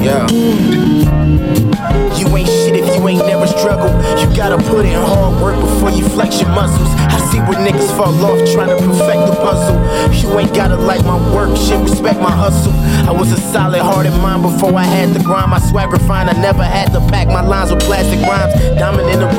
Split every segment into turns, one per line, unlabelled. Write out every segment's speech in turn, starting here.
Yeah. You ain't shit if you ain't never struggled. You gotta put in hard work before you flex your muscles. I see where niggas fall off trying to perfect the puzzle. You ain't gotta like my work, shit, respect my hustle. I was a solid hearted mind before I had the grind. My swag refined, I never had to pack my lines with plastic rhymes. The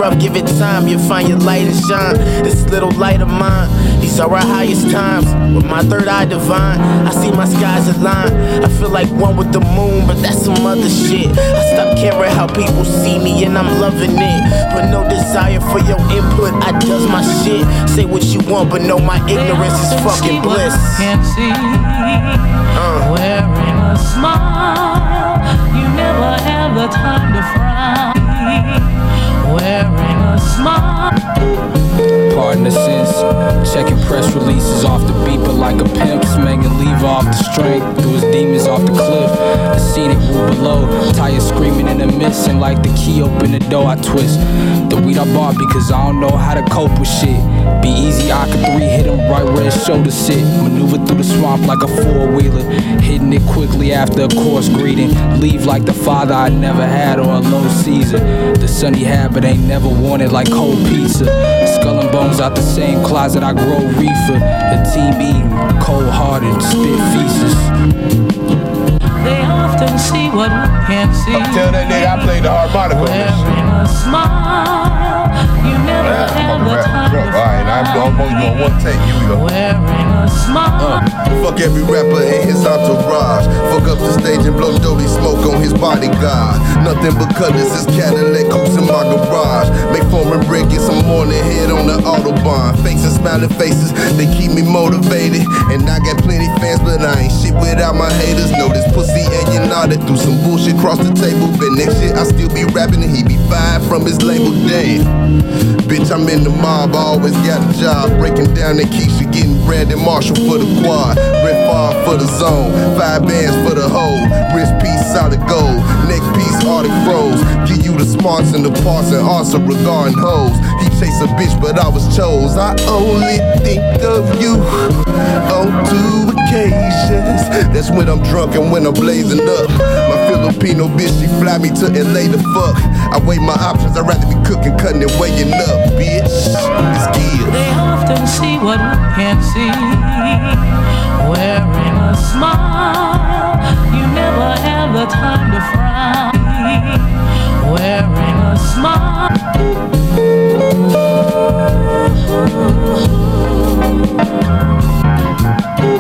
rough, give it time, you'll find your light and shine. This little light of mine, these are our highest times. With my third eye divine, I see my skies align. I feel like one with the moon, but that's some other shit. I stop caring how people see me and I'm loving it. But no desire for your input, I does my shit. Say what you want, but know my ignorance is fucking bliss.
Can't see.
Uh.
Wearing a smile, you never have the time to frown. Smile.
Pardon the sense. Checking press releases off the beeper like a pimp. Smanging leave off the strength. Threw his demons off the cliff. The scenic route below. Tires screaming in the mist. And like the key open the door, I twist. The weed I bought because I don't know how to cope with shit. Be easy, I could three hit him right where his shoulder sit. Maneuver through the swamp like a four wheeler. Hitting it quickly after a course greeting. Leave like the father I never had or a low season. The son he had but ain't never wanted like cold pizza. Skull and bones out the same closet I grow reefer. The team eating, cold hearted, spit feces.
They often see what we can't see.
Tell that nigga I played the harmonica on this shit.
Wearing a smile, you
I'm
have
a
the
rap
time
All right, I'm you on one take. Here we.
Wearing.
Fuck every rapper and his entourage. Fuck up the stage and blow dirty smoke on his bodyguard. Nothing but colors, this Cadillac coops in my garage. Make foreign bread, get some morning head on the Autobahn. Faces, smiling faces, they keep me motivated. And I got plenty fans, but I ain't shit without my haters. Know this pussy and you nodded through some bullshit across the table. But next shit, I still be rapping and he be fired from his label. Damn. I'm in the mob, I always got a job. Breaking down that Keisha, getting Brandon Marshall for the quad. Red Far for the zone, five bands for the hoe. Wrist piece, solid gold froze. Give you the smarts and the parts and also regarding hoes. He chased a bitch, but I was chose. I only think of you on two occasions. That's when I'm drunk and when I'm blazing up. My Filipino bitch, she fly me to LA to fuck. I weigh my options, I'd rather be cooking, cutting, and weighing up, bitch. It's give.
They often see what we can't see. Wearing a smile, you never have the time to frown.